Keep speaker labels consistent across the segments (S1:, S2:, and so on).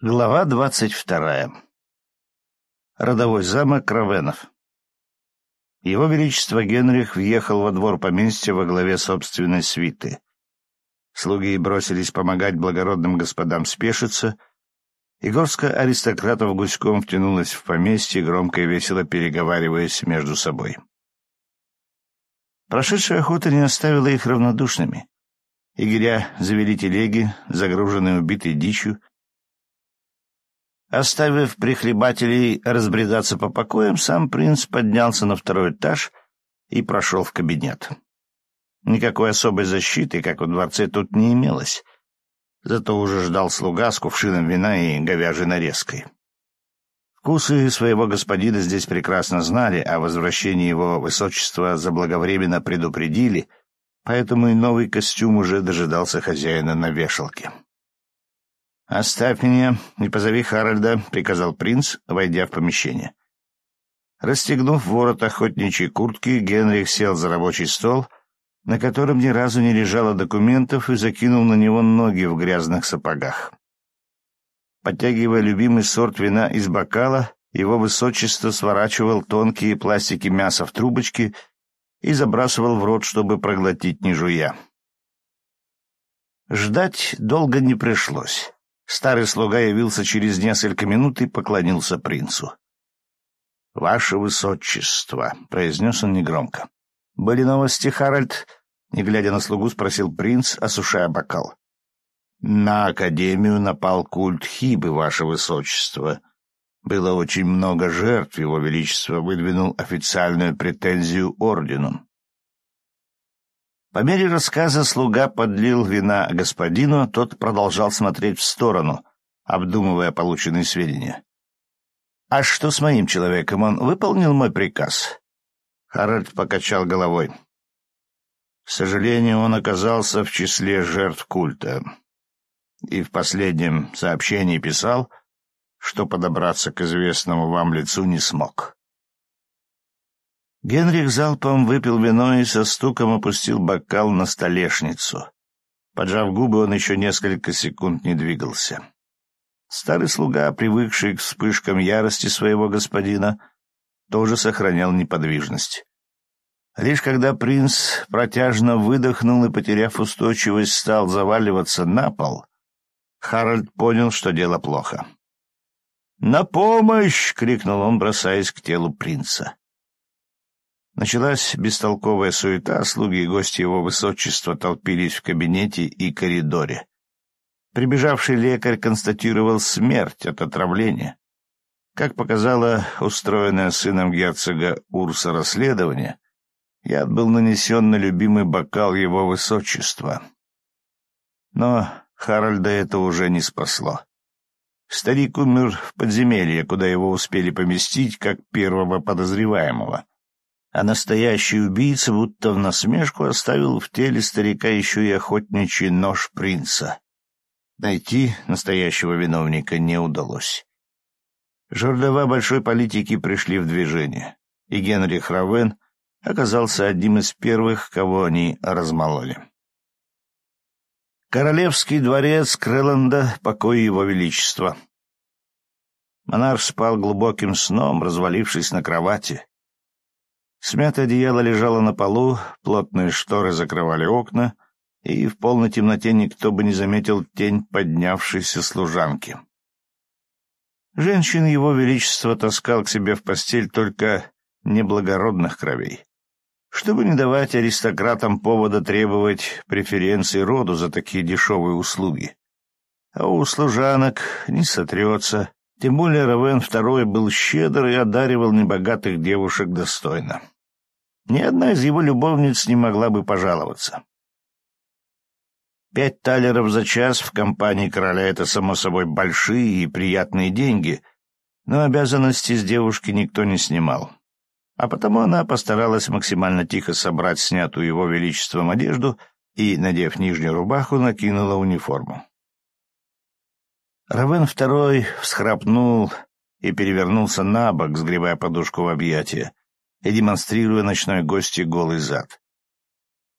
S1: Глава двадцать вторая. Родовой замок Равенов. Его Величество Генрих въехал во двор поместья во главе собственной свиты. Слуги бросились помогать благородным господам спешиться, и горстка аристократов гуськом втянулась в поместье, громко и весело переговариваясь между собой. Прошедшая охота не оставила их равнодушными. Игоря завели телеги, загруженные убитой дичью, Оставив прихлебателей разбредаться по покоям, сам принц поднялся на второй этаж и прошел в кабинет. Никакой особой защиты, как в дворце, тут не имелось. Зато уже ждал слуга с кувшином вина и говяжьей нарезкой. Вкусы своего господина здесь прекрасно знали, а возвращение его высочества заблаговременно предупредили, поэтому и новый костюм уже дожидался хозяина на вешалке. «Оставь меня и позови Харальда», — приказал принц, войдя в помещение. Расстегнув ворот охотничьей куртки, Генрих сел за рабочий стол, на котором ни разу не лежало документов, и закинул на него ноги в грязных сапогах. Подтягивая любимый сорт вина из бокала, его высочество сворачивал тонкие пластики мяса в трубочки и забрасывал в рот, чтобы проглотить не жуя. Ждать долго не пришлось. Старый слуга явился через несколько минут и поклонился принцу. — Ваше Высочество, — произнес он негромко. — Были новости, Харальд? — не глядя на слугу, спросил принц, осушая бокал. — На Академию напал культ Хибы, Ваше Высочество. Было очень много жертв, Его Величество выдвинул официальную претензию ордену. По мере рассказа слуга подлил вина господину, тот продолжал смотреть в сторону, обдумывая полученные сведения. «А что с моим человеком? Он выполнил мой приказ?» Харальд покачал головой. К сожалению, он оказался в числе жертв культа. И в последнем сообщении писал, что подобраться к известному вам лицу не смог. Генрих залпом выпил вино и со стуком опустил бокал на столешницу. Поджав губы, он еще несколько секунд не двигался. Старый слуга, привыкший к вспышкам ярости своего господина, тоже сохранял неподвижность. Лишь когда принц протяжно выдохнул и, потеряв устойчивость, стал заваливаться на пол, Харальд понял, что дело плохо. «На помощь!» — крикнул он, бросаясь к телу принца. Началась бестолковая суета, слуги и гости его высочества толпились в кабинете и коридоре. Прибежавший лекарь констатировал смерть от отравления. Как показало устроенное сыном герцога Урса расследование, яд был нанесен на любимый бокал его высочества. Но Харальда это уже не спасло. Старик умер в подземелье, куда его успели поместить как первого подозреваемого а настоящий убийца будто в насмешку оставил в теле старика еще и охотничий нож принца. Найти настоящего виновника не удалось. Жердова большой политики пришли в движение, и Генрих Равен оказался одним из первых, кого они размололи. Королевский дворец Крэланда, покой его величества. Монарх спал глубоким сном, развалившись на кровати, Смятое одеяло лежало на полу, плотные шторы закрывали окна, и в полной темноте никто бы не заметил тень поднявшейся служанки. Женщин его величество таскал к себе в постель только неблагородных кровей, чтобы не давать аристократам повода требовать преференций роду за такие дешевые услуги. А у служанок не сотрется, тем более Равен II был щедр и одаривал небогатых девушек достойно. Ни одна из его любовниц не могла бы пожаловаться. Пять талеров за час в компании короля — это, само собой, большие и приятные деньги, но обязанности с девушки никто не снимал. А потому она постаралась максимально тихо собрать снятую его величеством одежду и, надев нижнюю рубаху, накинула униформу. Равен второй всхрапнул и перевернулся на бок, сгребая подушку в объятия и демонстрируя ночной гости голый зад.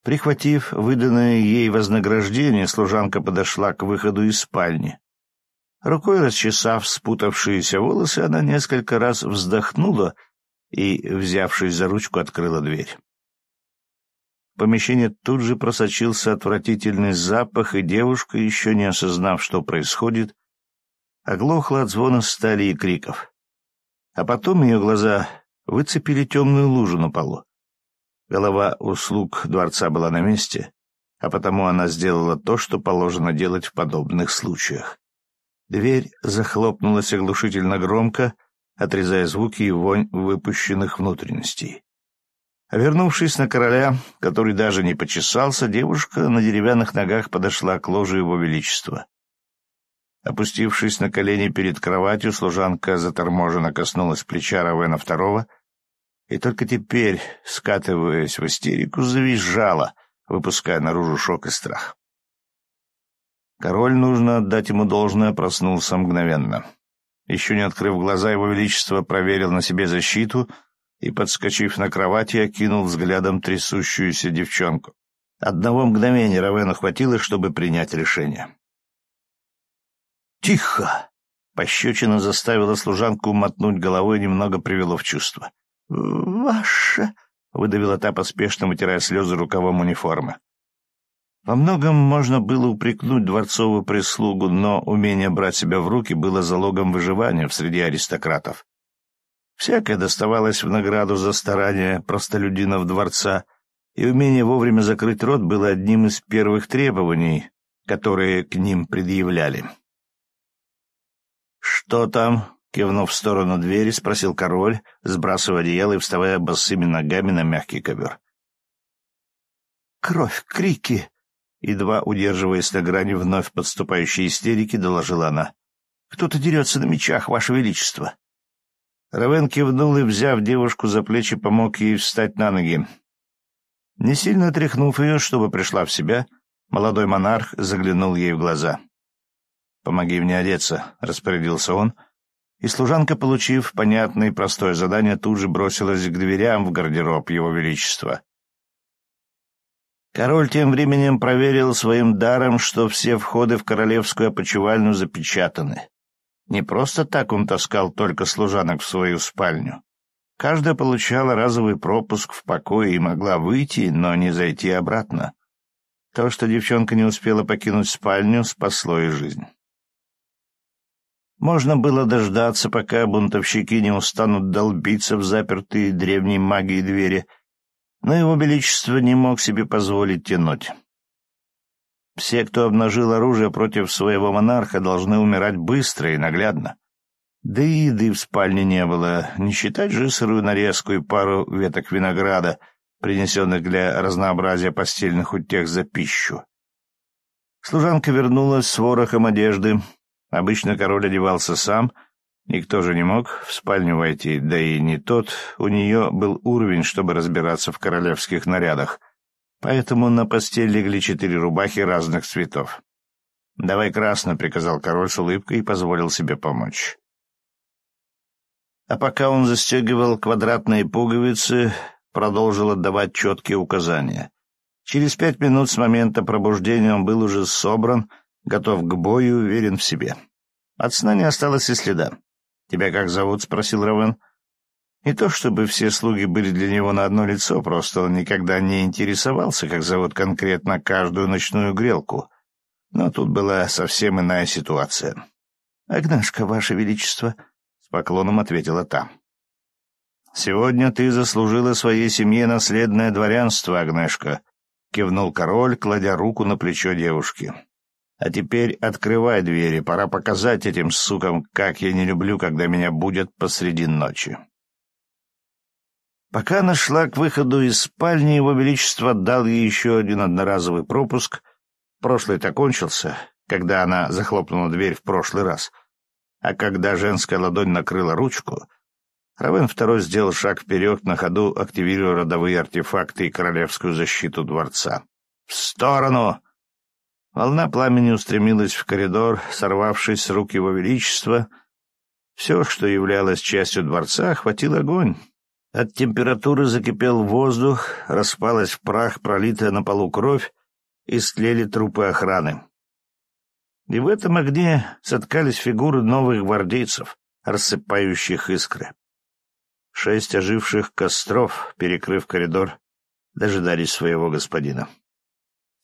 S1: Прихватив выданное ей вознаграждение, служанка подошла к выходу из спальни. Рукой расчесав спутавшиеся волосы, она несколько раз вздохнула и, взявшись за ручку, открыла дверь. В помещение тут же просочился отвратительный запах, и девушка, еще не осознав, что происходит, оглохла от звона стали и криков. А потом ее глаза выцепили темную лужу на полу. Голова услуг дворца была на месте, а потому она сделала то, что положено делать в подобных случаях. Дверь захлопнулась оглушительно громко, отрезая звуки и вонь выпущенных внутренностей. А вернувшись на короля, который даже не почесался, девушка на деревянных ногах подошла к ложу его величества. Опустившись на колени перед кроватью, служанка заторможенно коснулась плеча Равена Второго и только теперь, скатываясь в истерику, завизжала, выпуская наружу шок и страх. Король, нужно отдать ему должное, проснулся мгновенно. Еще не открыв глаза, его величество проверил на себе защиту и, подскочив на кровати, окинул взглядом трясущуюся девчонку. Одного мгновения Равену хватило, чтобы принять решение. «Тихо!» Пощечина заставила служанку мотнуть головой и немного привело в чувство. «Ваше...» — выдавила та, поспешно вытирая слезы рукавом униформы. Во многом можно было упрекнуть дворцовую прислугу, но умение брать себя в руки было залогом выживания в среде аристократов. Всякое доставалось в награду за старания простолюдинов дворца, и умение вовремя закрыть рот было одним из первых требований, которые к ним предъявляли. «Что там?» — кивнув в сторону двери, спросил король, сбрасывая одеяло и вставая босыми ногами на мягкий ковер. «Кровь, крики!» Едва удерживаясь на грани вновь подступающей истерики, доложила она. «Кто-то дерется на мечах, Ваше Величество!» Равен кивнул и, взяв девушку за плечи, помог ей встать на ноги. Не сильно тряхнув ее, чтобы пришла в себя, молодой монарх заглянул ей в глаза. «Помоги мне одеться», — распорядился он, и служанка, получив понятное и простое задание, тут же бросилась к дверям в гардероб Его Величества. Король тем временем проверил своим даром, что все входы в королевскую опочивальню запечатаны. Не просто так он таскал только служанок в свою спальню. Каждая получала разовый пропуск в покое и могла выйти, но не зайти обратно. То, что девчонка не успела покинуть спальню, спасло ей жизнь. Можно было дождаться, пока бунтовщики не устанут долбиться в запертые древней магией двери — но его величество не мог себе позволить тянуть. Все, кто обнажил оружие против своего монарха, должны умирать быстро и наглядно. Да и еды в спальне не было, не считать же сырую нарезку и пару веток винограда, принесенных для разнообразия постельных утех за пищу. Служанка вернулась с ворохом одежды. Обычно король одевался сам — Никто же не мог в спальню войти, да и не тот у нее был уровень, чтобы разбираться в королевских нарядах. Поэтому на постель легли четыре рубахи разных цветов. «Давай красно», — приказал король с улыбкой и позволил себе помочь. А пока он застегивал квадратные пуговицы, продолжил отдавать четкие указания. Через пять минут с момента пробуждения он был уже собран, готов к бою, уверен в себе. От сна не осталось и следа. «Тебя как зовут?» — спросил Равен. Не то чтобы все слуги были для него на одно лицо, просто он никогда не интересовался, как зовут конкретно каждую ночную грелку. Но тут была совсем иная ситуация. «Агнешка, Ваше Величество», — с поклоном ответила та. «Сегодня ты заслужила своей семье наследное дворянство, Агнешка», — кивнул король, кладя руку на плечо девушки. А теперь открывай двери, пора показать этим сукам, как я не люблю, когда меня будет посреди ночи. Пока она шла к выходу из спальни, его величество дал ей еще один одноразовый пропуск. Прошлый-то кончился, когда она захлопнула дверь в прошлый раз. А когда женская ладонь накрыла ручку, Равен второй сделал шаг вперед, на ходу активируя родовые артефакты и королевскую защиту дворца. «В сторону!» Волна пламени устремилась в коридор, сорвавшись с рук его величества. Все, что являлось частью дворца, охватил огонь. От температуры закипел воздух, распалась в прах пролитая на полу кровь, и стлели трупы охраны. И в этом огне соткались фигуры новых гвардейцев, рассыпающих искры. Шесть оживших костров, перекрыв коридор, дожидались своего господина.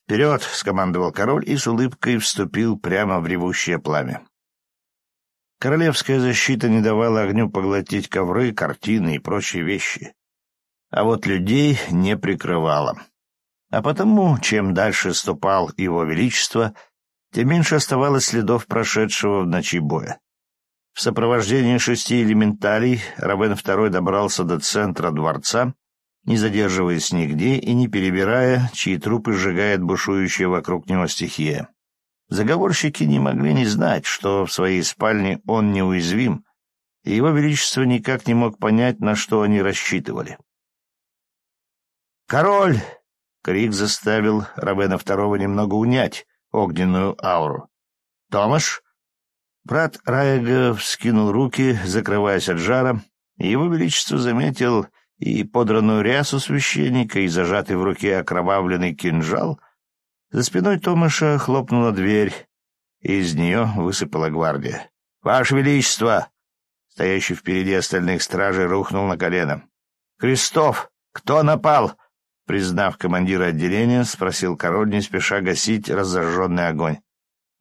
S1: «Вперед!» — скомандовал король и с улыбкой вступил прямо в ревущее пламя. Королевская защита не давала огню поглотить ковры, картины и прочие вещи. А вот людей не прикрывала. А потому, чем дальше ступал его величество, тем меньше оставалось следов прошедшего в ночи боя. В сопровождении шести элементалей Равен II добрался до центра дворца не задерживаясь нигде и не перебирая, чьи трупы сжигает бушующая вокруг него стихия. Заговорщики не могли не знать, что в своей спальне он неуязвим, и его величество никак не мог понять, на что они рассчитывали. «Король!» — крик заставил Равена Второго немного унять огненную ауру. «Томаш?» Брат Раега вскинул руки, закрываясь от жара, и его величество заметил и подранную рясу священника, и зажатый в руке окровавленный кинжал, за спиной Томаша хлопнула дверь, и из нее высыпала гвардия. «Ваше Величество!» Стоящий впереди остальных стражей рухнул на колено. «Крестов! Кто напал?» Признав командира отделения, спросил король, не спеша гасить разожженный огонь.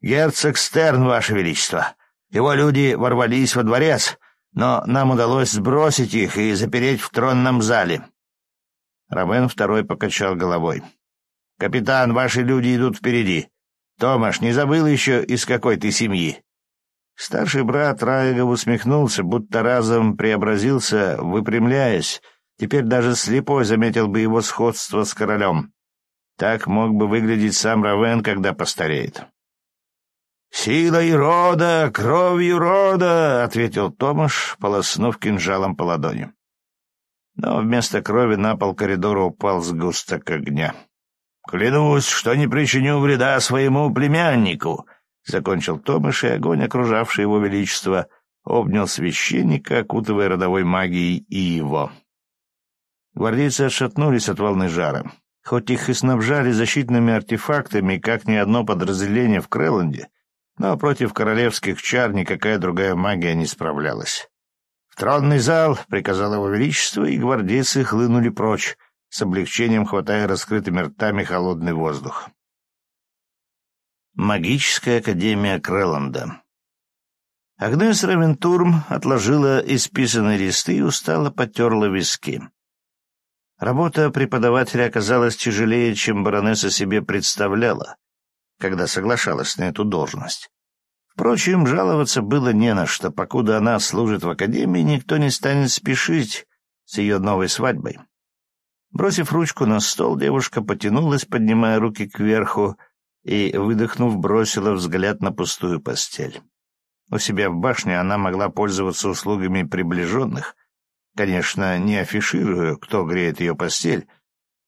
S1: «Герцог Стерн, Ваше Величество! Его люди ворвались во дворец, но нам удалось сбросить их и запереть в тронном зале. Равен второй покачал головой. «Капитан, ваши люди идут впереди. Томаш, не забыл еще, из какой ты семьи?» Старший брат Раегов усмехнулся, будто разом преобразился, выпрямляясь. Теперь даже слепой заметил бы его сходство с королем. Так мог бы выглядеть сам Равен, когда постареет. «Силой рода, кровью рода!» — ответил Томаш, полоснув кинжалом по ладони. Но вместо крови на пол коридора упал сгусток огня. «Клянусь, что не причиню вреда своему племяннику!» — закончил Томаш, и огонь, окружавший его величество, обнял священника, окутывая родовой магией и его. Гвардейцы отшатнулись от волны жара. Хоть их и снабжали защитными артефактами, как ни одно подразделение в Крэланде, но против королевских чар никакая другая магия не справлялась. «В тронный зал!» — приказал его величество, и гвардейцы хлынули прочь, с облегчением хватая раскрытыми ртами холодный воздух. Магическая академия Крэланда Агнес Равентурм отложила исписанные листы и устало потерла виски. Работа преподавателя оказалась тяжелее, чем баронесса себе представляла когда соглашалась на эту должность. Впрочем, жаловаться было не на что, покуда она служит в академии, никто не станет спешить с ее новой свадьбой. Бросив ручку на стол, девушка потянулась, поднимая руки кверху, и, выдохнув, бросила взгляд на пустую постель. У себя в башне она могла пользоваться услугами приближенных, конечно, не афишируя, кто греет ее постель,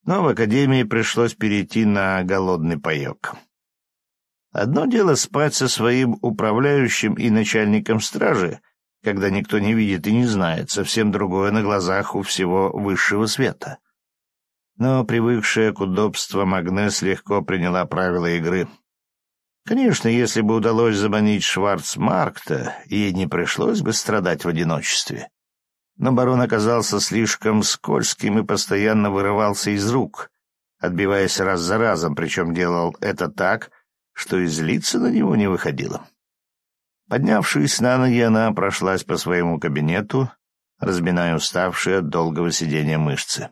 S1: но в академии пришлось перейти на голодный паек. Одно дело спать со своим управляющим и начальником стражи, когда никто не видит и не знает, совсем другое на глазах у всего высшего света. Но привыкшая к удобствам Агнес легко приняла правила игры. Конечно, если бы удалось заманить Шварцмаркта, ей не пришлось бы страдать в одиночестве. Но барон оказался слишком скользким и постоянно вырывался из рук, отбиваясь раз за разом, причем делал это так, что и злиться на него не выходило. Поднявшись на ноги, она прошлась по своему кабинету, разминая уставшие от долгого сидения мышцы.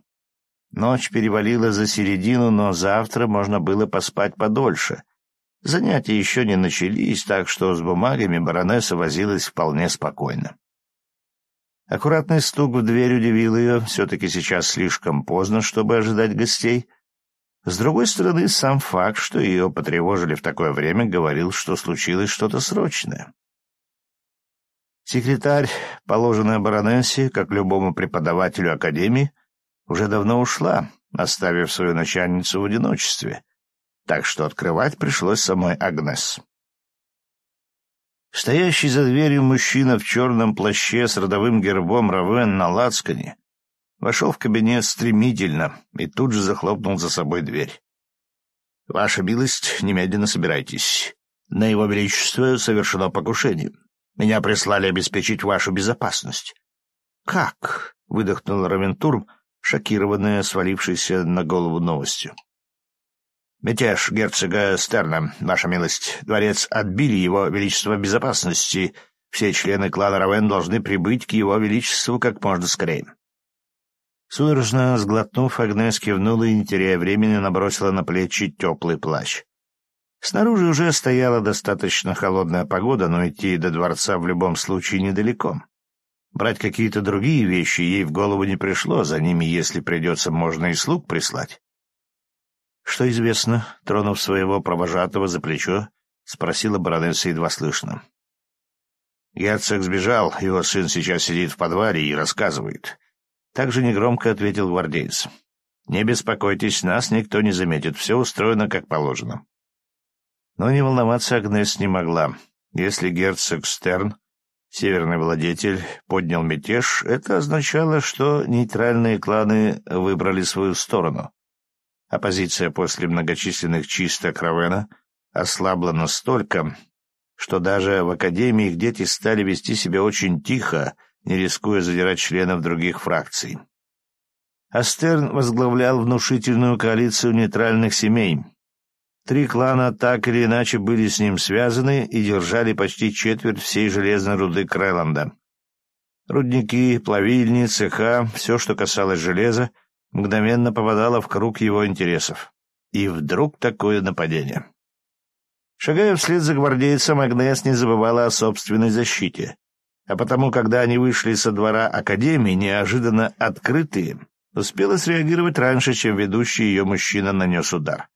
S1: Ночь перевалила за середину, но завтра можно было поспать подольше. Занятия еще не начались, так что с бумагами баронесса возилась вполне спокойно. Аккуратный стук в дверь удивил ее, все-таки сейчас слишком поздно, чтобы ожидать гостей, с другой стороны, сам факт, что ее потревожили в такое время, говорил, что случилось что-то срочное. Секретарь, положенная баронессе, как любому преподавателю академии, уже давно ушла, оставив свою начальницу в одиночестве, так что открывать пришлось самой Агнес. Стоящий за дверью мужчина в черном плаще с родовым гербом Равен на лацкане Вошел в кабинет стремительно и тут же захлопнул за собой дверь. «Ваша милость, немедленно собирайтесь. На его величество совершено покушение. Меня прислали обеспечить вашу безопасность.
S2: Как? выдохнул Равентурм, шокированная свалившейся на голову новостью.
S1: Мятеж герцога Стерна, ваша милость. Дворец отбили его величество безопасности. Все члены клана Равен должны прибыть к его величеству как можно скорее.
S2: Судорожно сглотнув, Агнес кивнула и, не теряя времени, набросила на плечи теплый плащ. Снаружи уже стояла достаточно холодная погода, но идти до дворца в любом случае недалеко. Брать какие-то другие вещи ей в голову не пришло, за ними, если придется, можно и слуг прислать. «Что известно?» — тронув своего провожатого за плечо, спросила баронесса едва слышно.
S1: «Герцог сбежал, его сын сейчас сидит в подвале и рассказывает».
S2: Также негромко ответил гвардеец. «Не беспокойтесь, нас никто не заметит, все устроено как положено». Но не волноваться Агнес не могла. Если герцог Стерн, северный владетель, поднял мятеж, это означало, что нейтральные кланы выбрали свою сторону. Оппозиция после многочисленных чисток Равена ослабла настолько, что даже в Академии их дети стали вести себя очень тихо, не рискуя задирать членов других фракций. Астерн возглавлял внушительную коалицию нейтральных семей. Три клана так или иначе были с ним связаны и держали почти четверть всей железной руды Крайланда. Рудники, плавильни, цеха, все, что касалось железа, мгновенно попадало в круг его интересов. И вдруг такое нападение. Шагая вслед за гвардейцем, Агнес не забывала о собственной защите. А потому, когда они вышли со двора Академии, неожиданно открытые, успела среагировать раньше, чем ведущий ее мужчина нанес удар.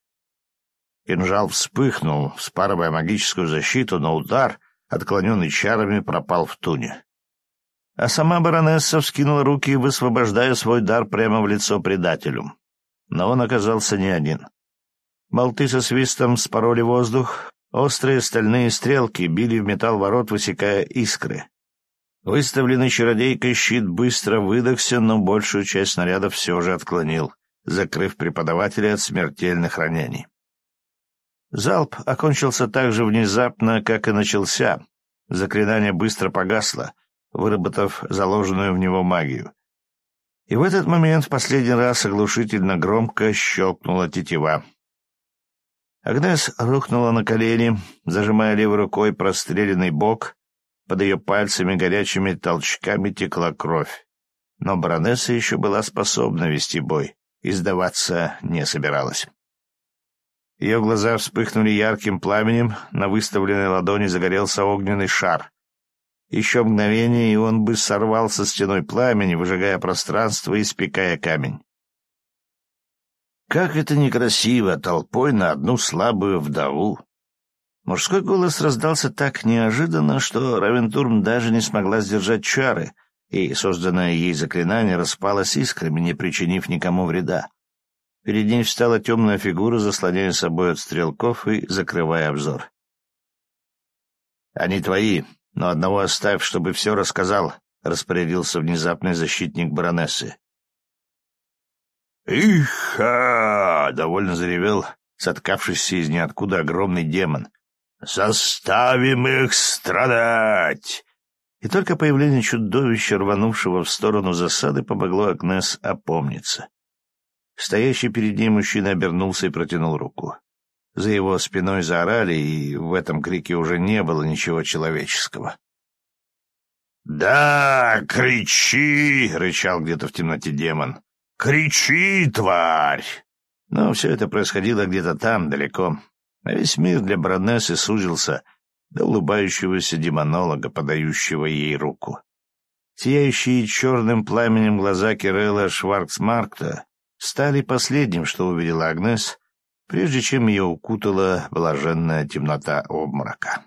S2: Кинжал вспыхнул, вспарывая магическую защиту, но удар, отклоненный чарами, пропал в туне а сама баронесса вскинула руки, высвобождая свой дар прямо в лицо предателю. Но он оказался не один. Болты со свистом спороли воздух, острые стальные стрелки били в металл ворот, высекая искры. Выставленный чародейкой щит быстро выдохся, но большую часть снарядов все же отклонил, закрыв преподавателя от смертельных ранений. Залп окончился так же внезапно, как и начался. Заклинание быстро погасло, выработав заложенную в него магию. И в этот момент в последний раз оглушительно громко щелкнула тетива. Агнес рухнула на колени, зажимая левой рукой простреленный бок. Под ее пальцами горячими толчками текла кровь. Но баронесса еще была способна вести бой и сдаваться не собиралась. Ее глаза вспыхнули ярким пламенем, на выставленной ладони загорелся огненный шар. Еще мгновение, и он бы сорвал со стеной пламени, выжигая пространство и спекая камень. Как это некрасиво, толпой на одну слабую вдову. Мужской голос раздался так неожиданно, что Равентурм даже не смогла сдержать чары, и созданное ей заклинание распалось искрами, не причинив никому вреда. Перед ней встала темная фигура, заслоняя собой от стрелков и закрывая обзор. «Они твои», но одного оставь, чтобы все рассказал, — распорядился внезапный защитник баронессы.
S1: «Иха!» — довольно заревел соткавшийся из ниоткуда огромный демон. «Заставим их страдать!»
S2: И только появление чудовища, рванувшего в сторону засады, помогло Агнес опомниться. Стоящий перед ней мужчина обернулся и протянул руку. За его спиной заорали, и в этом крике уже не было ничего человеческого.
S1: «Да, кричи!» — рычал где-то в темноте демон. «Кричи, тварь!»
S2: Но все это происходило где-то там, далеко. А весь мир для баронессы сузился до улыбающегося демонолога, подающего ей руку. Сияющие черным пламенем глаза Кирилла Шварцмаркта стали последним, что увидела Агнес, прежде чем ее укутала блаженная темнота обморока.